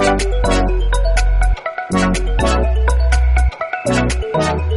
Thank you.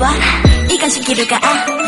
bah, ikan segitu ah.